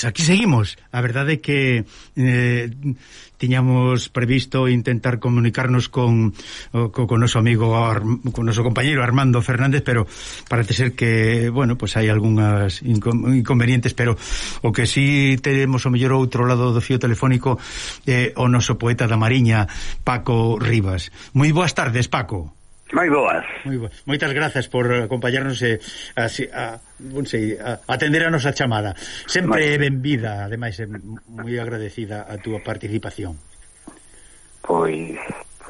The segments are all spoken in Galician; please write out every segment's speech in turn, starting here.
Pois aquí seguimos. A verdade é que eh, tiñamos previsto intentar comunicarnos con o, co, con noso amigo con noso compañeiro Armando Fernández, pero parece ser que, bueno, pois pues hai algunhas inconvenientes, pero o que sí teremos o mellor outro lado do fío telefónico eh, o noso poeta da Mariña, Paco Rivas. Moi boas tardes, Paco. Moi boas. Moi boas. Moitas grazas por acompañarnos e a, a, non sei, a, atender a nosa chamada. Sempre Moi... benvida, ademais é moi agradecida a túa participación. Pois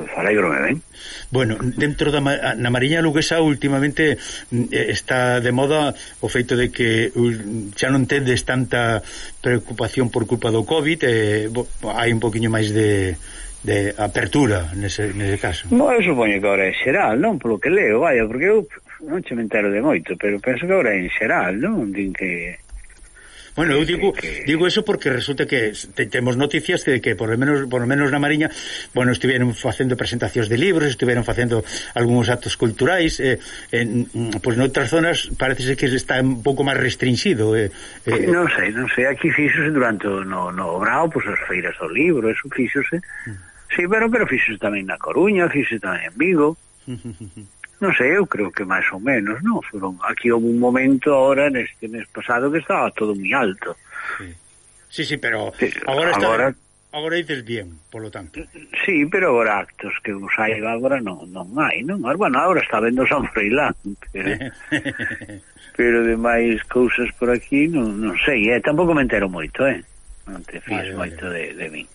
Pois alegrome, ben. Bueno, dentro da na Mariña Luguesa últimamente eh, está de moda o feito de que uh, xa non tedes tanta preocupación por culpa do Covid, eh, hai un poquinho máis de de apertura nese, nese caso. No, eu supoño que agora é xeral, non? Polo que leo, vaya, porque eu non che me entero de moito, pero penso que agora é en xeral, non? Din que... Bueno, eu digo, que... digo eso porque resulta que te, temos noticias de que por lo menos por lo menos na Mariña, bueno, estiveron facendo presentacións de libros, estiveron facendo algúns actos culturais, eh, en pois pues noutras zonas parece ser que está un pouco máis restringido, eh, eh. Non sei, non sei, aquí fixose durante o no no Brao, pois pues, as feiras do libro, eso fixose. Mm Sí, pero, pero fixo tamén na Coruña, fixo tamén en Vigo. non sei, eu creo que máis ou menos, non? Foron, aquí houve un momento ahora neste mes pasado que estaba todo moi alto. Sí, sí, sí pero sí, agora está agora... Agora dices bien, polo tanto. Sí, pero agora actos que os hai agora non, non hai, non? Mas, bueno, agora está vendo San Froilán, pero, pero de máis cousas por aquí non, non sei, eh? tampouco me entero moito, eh? Non te fies vale, moito vale. de, de min.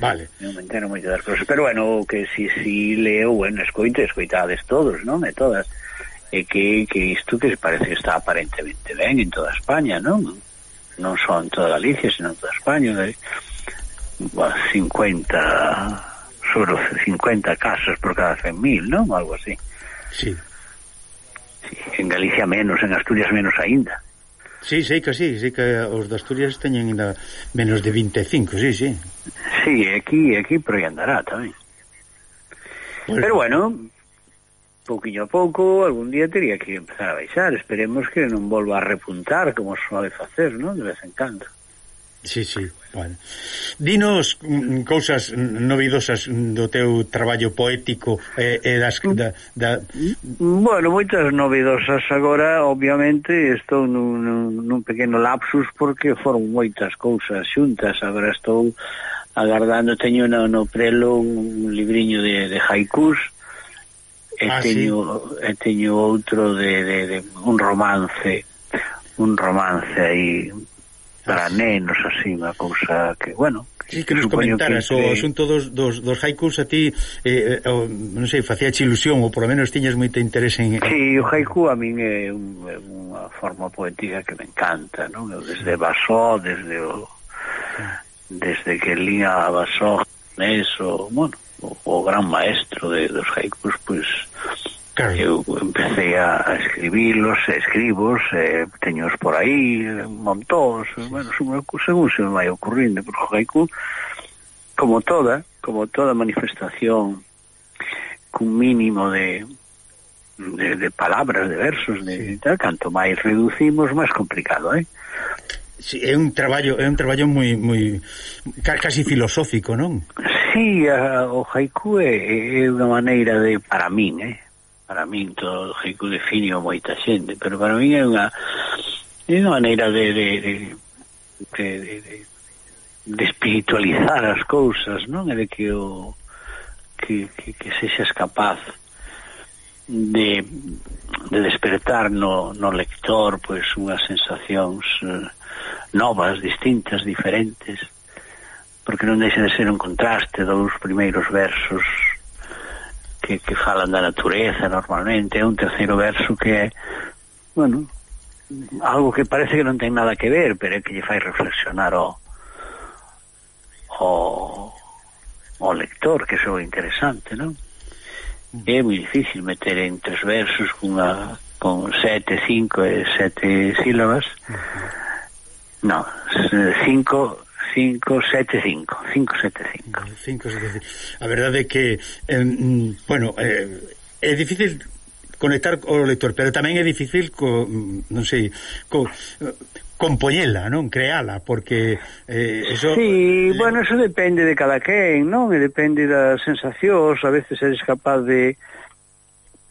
Vale. Non me entero moito das cousas, pero bueno, que si, si leo, bueno, escoite, escoitades todos, non? E todas. E que, que isto que parece que está aparentemente ben en toda España, non? Non só en toda Galicia, sino en toda España. de bueno, 50 sobre 50 casos por cada 100.000, non? Algo así. Sí. sí. En Galicia menos, en Asturias menos aínda. Sí, sei que sí, sei que os de Asturias teñen ainda menos de 25, sí, sí. Sí, aquí, aquí por aí andará tamén. Pues... Pero bueno, pouquinho a pouco, algún día teria que empezar a baixar. Esperemos que non volva a repuntar como suave facer, non? De vez en cando. Sí, sí, bueno. Dinos mm, mm cousas novidosas do teu traballo poético e, eh, e eh, das... Mm. Da, da... Mm, bueno, moitas novidosas agora, obviamente, estou nun, nun pequeno lapsus porque foron moitas cousas xuntas, agora estou agardando, teño no, no prelo un libriño de, de haikus, e, ah, teño, sí? e teño outro de, de, de un romance, un romance aí para nenos así unha cousa que, bueno, Sí, que nos comentaras que... o asunto dos, dos, dos haikus a ti eh, eh o, non sei, facía ilusión ou por lo menos tiñas moito interés en... Sí, o haiku a min é un, unha forma poética que me encanta non? desde Basó desde o, desde que lía a Basó eso, bueno, o, o gran maestro de, dos haikus pois pues, Claro. Eu empecé a, escribirlos escribos, eh, teños por aí, montóns, sí. bueno, según se me vai ocurrindo, porque Haiku, como toda, como toda manifestación cun mínimo de, de, de palabras, de versos, de, sí. tal, canto máis reducimos, máis complicado, eh? Sí, é un traballo, é un traballo moi moi casi filosófico, non? Sí, a, o haiku é, é unha maneira de para min, eh? para min todo lógico define a moita xente pero para min é unha é unha maneira de de, de, de, de, de, de espiritualizar as cousas non é de que o que, que, que sexas capaz de, de despertar no, no lector pois unhas sensacións eh, novas, distintas, diferentes porque non deixa de ser un contraste dos primeiros versos que, que falan da natureza normalmente, é un terceiro verso que é, bueno, algo que parece que non ten nada que ver, pero é que lle fai reflexionar o o, o lector, que é interesante, non? É moi difícil meter en tres versos cunha, con sete, cinco e sete sílabas. Uh -huh. No, cinco 575, 575. 575. A verdade é que, eh, bueno, eh, é difícil conectar o lector, pero tamén é difícil co, mm, non sei, co, compoñela, non? Creala, porque eh, eso... Sí, le... bueno, eso depende de cada quen, non? E depende das sensacións, a veces eres capaz de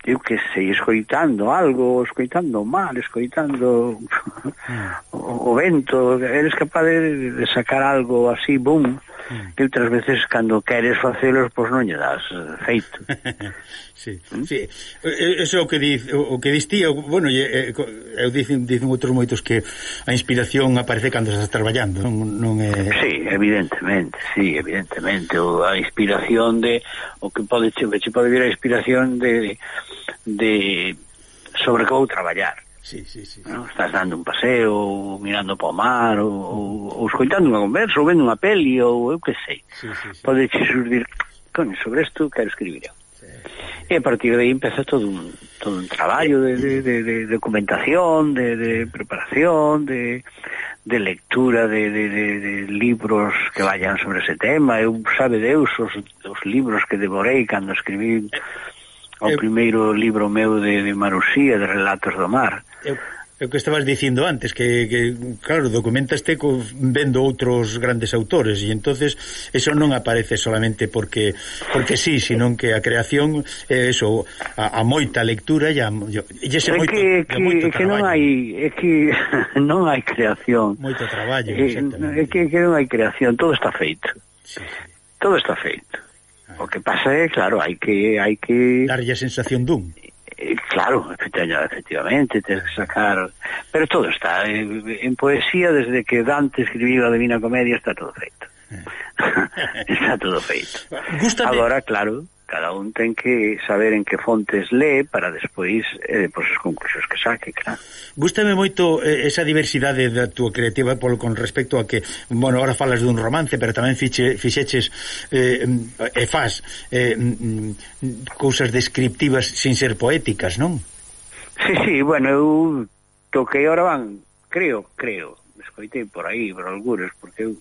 eu que sei, escoitando algo, escoitando mal, escoitando o, o vento, eres capaz de, de sacar algo así, boom, Mm. que outras veces cando queres facelos pois non lle das eh, feito sí, ¿Mm? sí. eso o que diz o que distía, bueno, eu, eh, eu dicen, dicen outros moitos que a inspiración aparece cando estás traballando non, non é... sí, evidentemente sí, evidentemente o, a inspiración de o que pode, che, che pode vir a inspiración de de sobre que vou traballar Sí, sí, sí, sí. Estás dando un paseo, ou mirando para o mar, ou, ou, ou escoitando unha conversa, ou vendo unha peli, ou eu que sei. Sí, sí, sí. Pode surdir, con, sobre isto quero escribir eu. Sí, sí. E a partir de aí empeza todo un, todo un traballo de, de, de, de documentación, de, de preparación, de, de lectura de, de, de, de libros que vayan sobre ese tema. Eu sabe Deus os, os libros que devorei cando escribí ao primeiro libro meu de, de Marusía, de Relatos do Mar. Eu... É o que estabas dicindo antes, que, que claro, documentaste co, vendo outros grandes autores e entonces eso non aparece solamente porque porque sí, sino que a creación é eh, eso, a, a moita lectura e a, e ese moito, que, que, moito que, que non hai é que non hai creación. Moito traballo, eh, É, é que, que non hai creación, todo está feito. Sí, sí. Todo está feito. O que pasa é, claro, hai que hai que darlle a sensación dun. Eh, claro, efectivamente, tens que sacar... Pero todo está, eh, en poesía, desde que Dante escribiu a Divina Comedia, está todo feito. Eh. está todo feito. Gústame... Agora, claro cada un ten que saber en que fontes lee para despois eh, pois as conclusións que saque, claro. Gústame moito eh, esa diversidade da túa creativa polo con respecto a que, bueno, agora falas dun romance, pero tamén fiche, fixeches eh, e faz eh, mm, mm, cousas descriptivas sin ser poéticas, non? Sí, sí, bueno, eu toquei ahora van, creo, creo, escoitei por aí, por algures, porque eu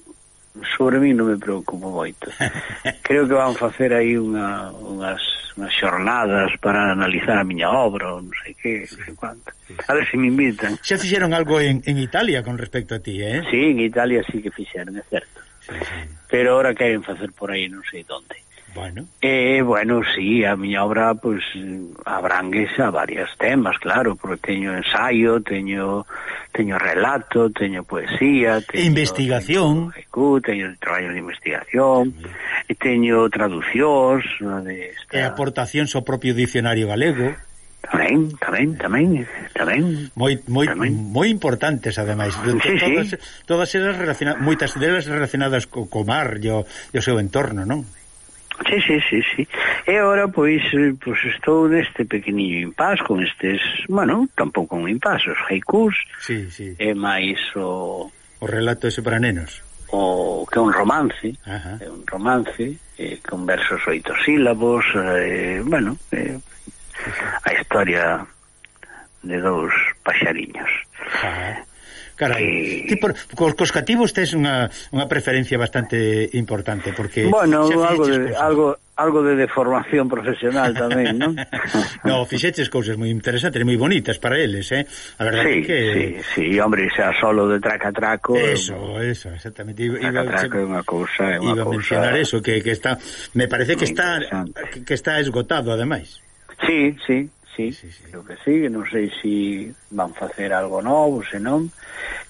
sobre mí non me preocupo moito. Creo que van facer aí unha, unhas, unhas xornadas para analizar a miña obra, non sei que, sí. sei cuánto. A ver se me invitan. Xa fixeron algo en, en Italia con respecto a ti, eh? Sí, en Italia sí que fixeron, é certo. Sí, sí. Pero ahora queren facer por aí non sei onde. Bueno. Eh, bueno, sí, a miña obra, pues pues, a varias temas, claro, porque teño ensaio, teño teño relato, teño poesía, teño... Investigación. Teño, teño traballo de investigación, e teño traducións... De esta... E aportacións ao propio dicionario galego. Tamén, tamén, tamén, tamén. Moi moi tamén. moi importantes ademais. Sí, todas sí. todas elas relacionadas, moitas delas relacionadas co, co mar e o, e o seu entorno, non? Sí, sí, sí, sí. E ora, pois, eh, pois estou neste pequeniño impas con estes, bueno, tampouco un impas, os haikus, sí, sí. e máis o... O relato ese para nenos. O que é un romance, Ajá. é un romance, eh, con versos oito sílabos, eh, bueno, eh, a historia de dous paxariños. Ajá. Carai, ti por, cos, cos cativos tes unha, unha preferencia bastante importante, porque... Bueno, algo de, algo, algo de deformación profesional tamén, non? no, fixeches cousas moi interesantes, moi bonitas para eles, eh? A verdade sí, que... Sí, sí, hombre, xa solo de tracatraco... Eso, eso, exactamente. Iba, tracatraco é unha cousa, é unha cousa... Mencionar eso, que, que está... Me parece que está, que, que está esgotado, ademais. Sí, sí, sí, sí, sí. creo que sí, non sei se si van facer algo novo, se non.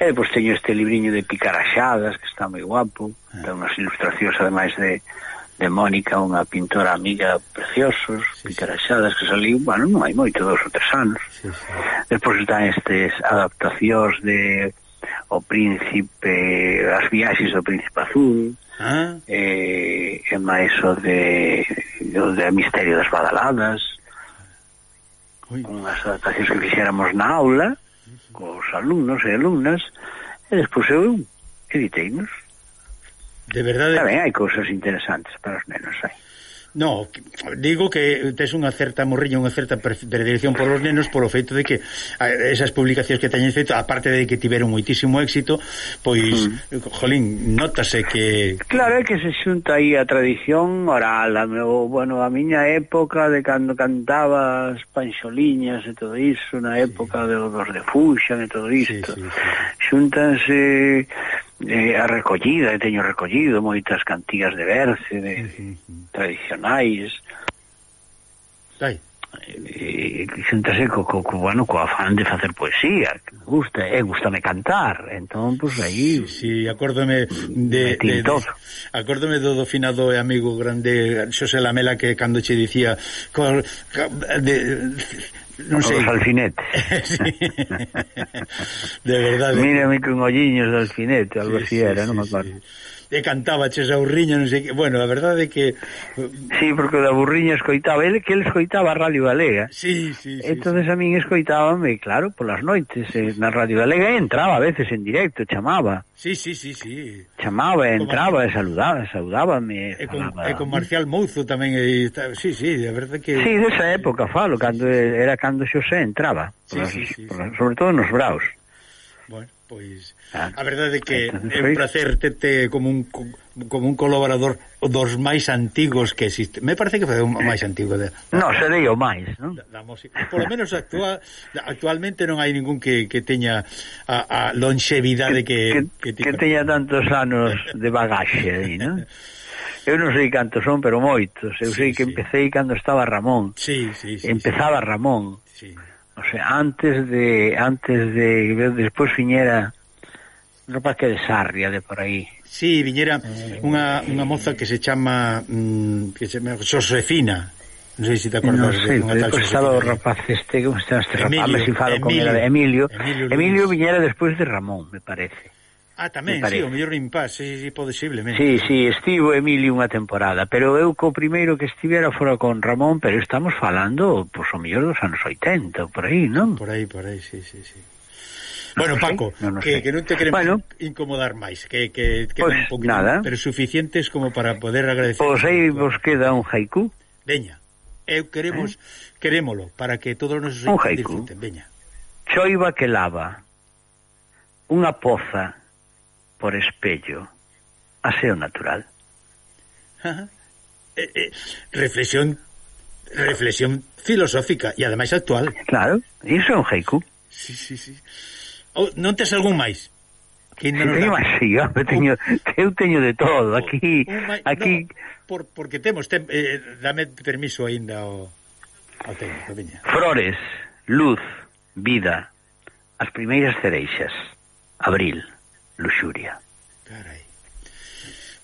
E eh, pois teño este libriño de picaraxadas, que está moi guapo, ah. ten unhas ilustracións ademais de de Mónica, unha pintora amiga preciosos, sí, picaraxadas sí. que saliu, bueno, non hai moito, dos ou tres anos. Sí, sí. Despois están estes adaptacións de o príncipe, as viaxes do príncipe azul, ah. eh, e máis o de, o de Misterio das Badaladas, unhas adaptacións que fixéramos na aula cos alumnos e alumnas e despois eu editeinos De verdade. Tamén hai cousas interesantes para os nenos hai No, digo que tes unha certa morriña, unha certa predilección polos nenos polo feito de que esas publicacións que teñen feito, aparte de que tiveron moitísimo éxito, pois, mm. jolín, notase que... Claro, é que se xunta aí a tradición oral, a meu, bueno, a miña época de cando cantaba as panxoliñas e todo iso, na época sí. de, dos de Fuxan e todo isto, sí, sí, sí. xuntanse eh, a recollida, eu teño recollido moitas cantigas de verse de, sí, sí. tradicionais. Sai e, eh, e eh, xuntase co, co, co, bueno, co afán de facer poesía que me gusta, e gustame cantar. Entón, pois, pues, aí si, sí, acórdome de, de, de, acórdome do dofinado e amigo grande Xosé Lamela que cando che dicía cor, de, non sei. Os alfinetes. de verdade. Mírame con olliños de alfinete, algo así era, non me acordo. Sí e cantabaches a Urriña, non sei que... Bueno, a verdade é que... Sí, porque o da Burriña escoitaba, ele que ele escoitaba a Radio Galega. Sí, sí, sí. Entonces sí. a min escoitábame, claro, polas noites, eh, na Radio Galega entraba a veces en directo, chamaba. Sí, sí, sí, sí. Chamaba, entraba e saludaba, saudábame. E con, e con Marcial Mouzo tamén, eh, e, sí, sí, a verdade que... Sí, desa época falo, cando sí, sí. era cando Xosé entraba, polas, sí, sí, sí, polas, sí. sobre todo nos braus. Bueno. Pois ah. a verdade é que pois. é un placer terte como un como un colaborador dos máis antigos que existe. Me parece que foi o máis antigo de No, serei o máis, non? Da, música. Por lo menos actual, actualmente non hai ningún que, que teña a, a longevidade que que, que, que, teña tantos anos de bagaxe aí, non? Eu non sei cantos son, pero moitos. Eu sí, sei que sí. empecé cando estaba Ramón. Sí, sí, sí. Empezaba sí. Ramón. Sí o sea, antes de antes de despois viñera no que de Sarria de por aí. Sí, viñera eh, unha, unha moza que se chama mm, que se chama Josefina. Non sei se te acordas no sei, de unha tal Josefina. rapaz este, como está este rapaz, Emilio, si falo Emilio, con era, Emilio. Emilio, Emilio viñera despois de Ramón, me parece. Ah, tamén, sí, o mellor impás, sí, sí, posiblemente. Sí, sí, estivo Emilio unha temporada, pero eu co primeiro que estivera fora con Ramón, pero estamos falando, pois, pues, o mellor dos anos 80, por aí, non? Por aí, por aí, sí, sí, sí. Bueno, Paco, no, no que, que non te queremos bueno, incomodar máis, que, que que pues, un poquito, nada. pero suficientes como para poder agradecer. Pois pues aí vos queda un haiku. Veña, eu queremos, eh? querémolo, para que todos nos disfruten. Veña. Choiva que lava, unha poza por espello a aseo natural. Eh, eh, reflexión reflexión filosófica e ademais actual. Claro, iso é un haiku. Sí, sí, sí. Oh, non tes algún máis? Que non teño máis, sí, home, teño, oh, eu teño de todo, aquí... Oh, oh, aquí... No, por, porque temos, tem, eh, dame permiso aínda ao, ao técnico, veña. Flores, luz, vida, as primeiras cereixas, abril luxuria. Carai.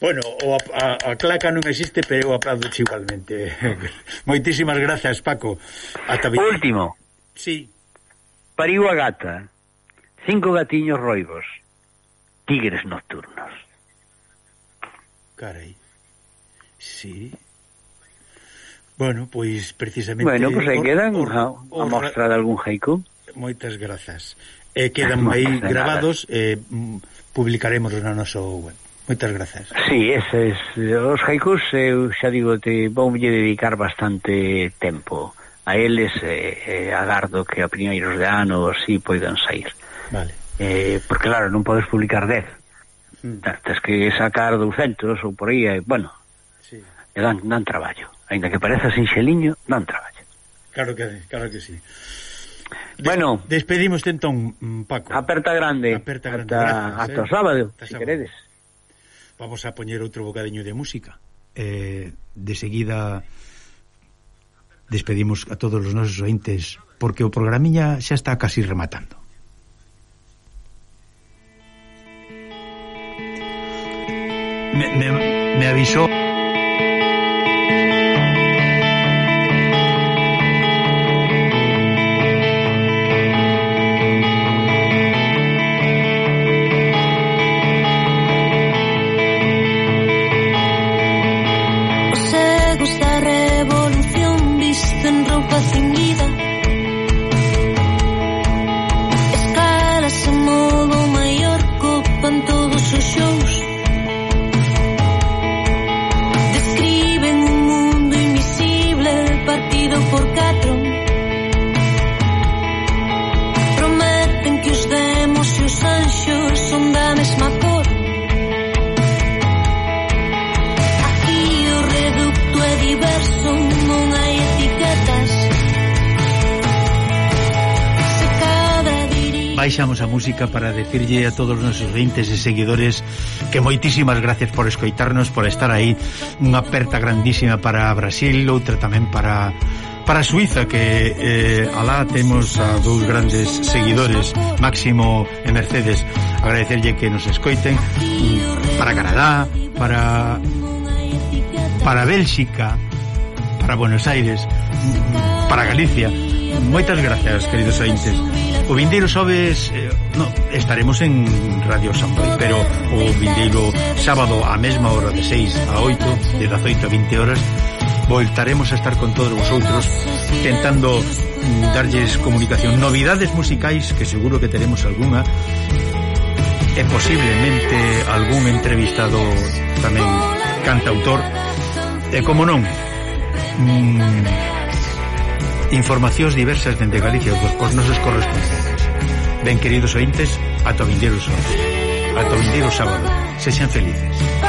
Bueno, o a, a, a claca non existe, pero o aplaudo igualmente. Moitísimas gracias, Paco. Ata. Último. Sí. Pariu a gata. Cinco gatiños roibos. Tigres nocturnos. Carai. Sí. Bueno, pois precisamente... Bueno, pois pues aí quedan or, or, a mostra de algún haiku. Moitas grazas. Eh, quedan aí grabados... Eh, mm, publicaremos no noso web. Moitas grazas. Sí, eses, os haikus, eu xa digo, te voulle dedicar bastante tempo a eles, eh, agardo que a priñeiros de ano si poidan sair. Vale. Eh, porque claro, non podes publicar 10. Mm. Tens que sacar 200 ou por aí, e, bueno, sí. dan, dan traballo. Ainda que pareza sinxeliño, dan traballo. Claro que, claro que sí. Bueno, despedimos entón, mm, Paco. Aperta grande. Aperta grande. Hasta, gracias, eh. hasta sábado, hasta se si queredes. Vamos a poñer outro bocadeño de música. Eh, de seguida despedimos a todos os nosos ointes porque o programiña xa está casi rematando. Me, me, me avisou baixamos a música para decirlle a todos os nosos veintes e seguidores que moitísimas gracias por escoitarnos, por estar aí. Unha aperta grandísima para Brasil, outra tamén para para Suiza que eh, alá temos a dous grandes seguidores Máximo e Mercedes. Agradecerlle que nos escoiten para Canadá para para Bélxica para Buenos Aires para Galicia. Moitas gracias queridos ointes. O vindeiro xoves eh, no, estaremos en Radio Samboy, pero o vindeiro sábado á mesma hora de 6 a 8, de 18 a 20 horas, voltaremos a estar con todos vosotros tentando mm, darlles comunicación, novidades musicais que seguro que teremos alguna e posiblemente algún entrevistado tamén cantautor e como non mmm, Informacións diversas dende Galicia dos cos nosos correspondentes. Ben, queridos ointes, ata vindeiro sábado. Ata vindeiro sábado. Sexan felices.